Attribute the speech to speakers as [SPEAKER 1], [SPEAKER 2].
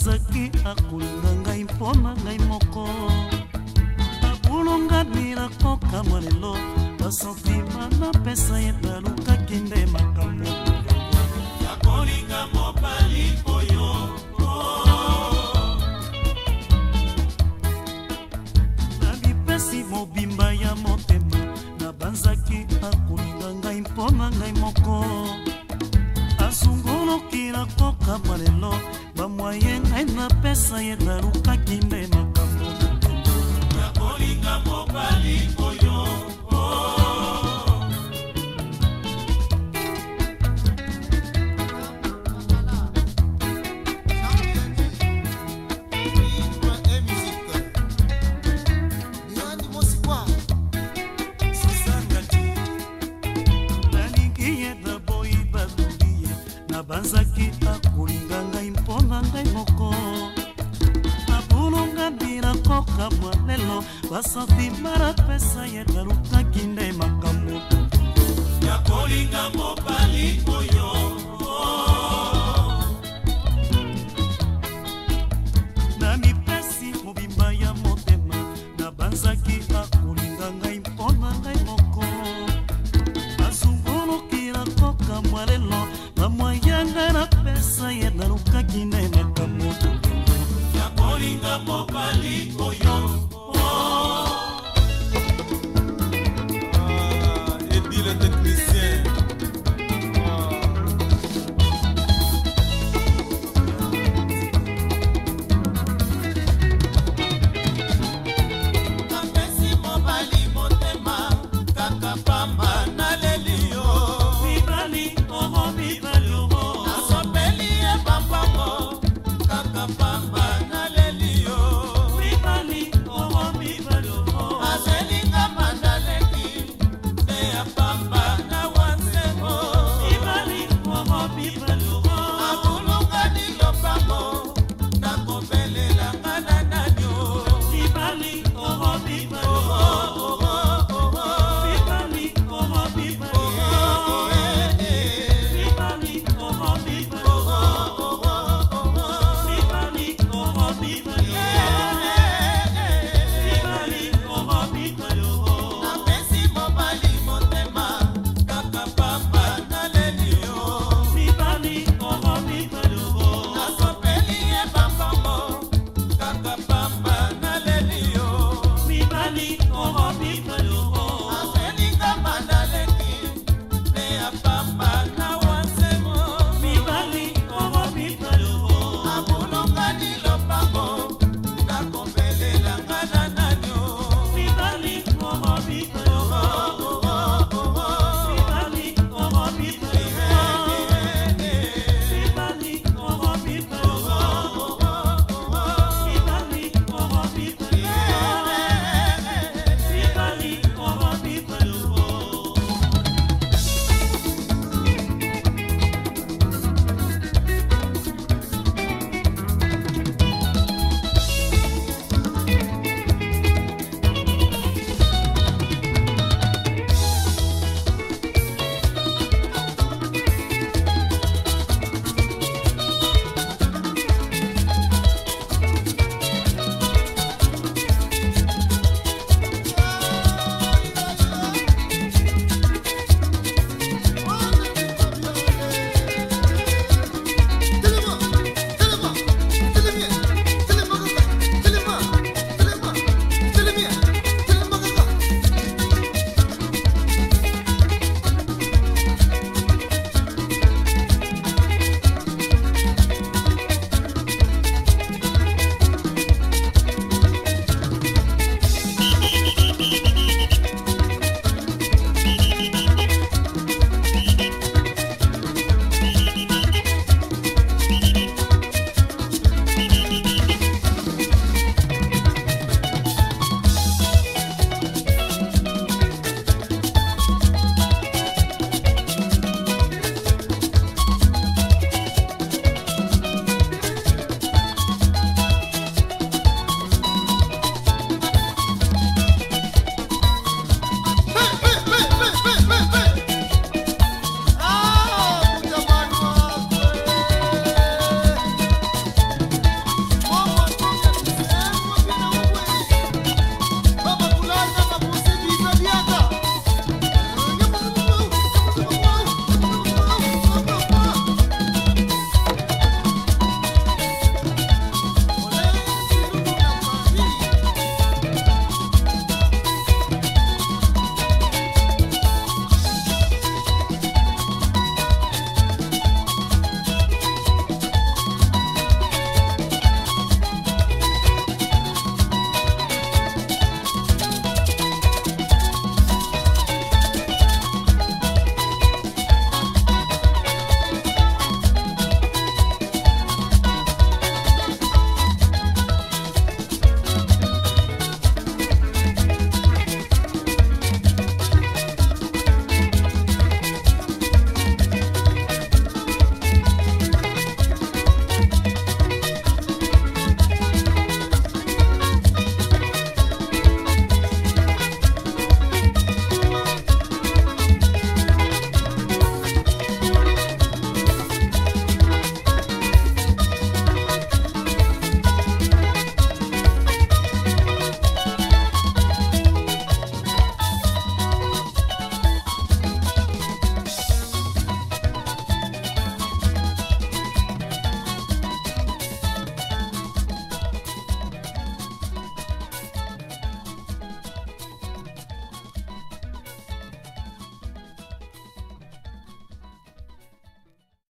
[SPEAKER 1] azaki akolinga ngai mpo na ngai moko abulongani nakokamwa lelo basentima napesa ye nalukaki nde makambo ya
[SPEAKER 2] kolinga mobali oyo oh.
[SPEAKER 1] nalipesi mobimba ya motema nabanzaki akolinga ngai mpo na ngai moko mokila koka balelo bamwaye ngai napesa ye nalukaki ndema kozanga mwa lelo basantima napesa ye nalukaki nde makambo ya kolinga mobali oyo oh. na mipesi mobimba ya motema nabanzaki akolinga ngai mpona ngai moko nazunguluki nakoka mwa lelo na mwa yanga na
[SPEAKER 2] technicien Yeah.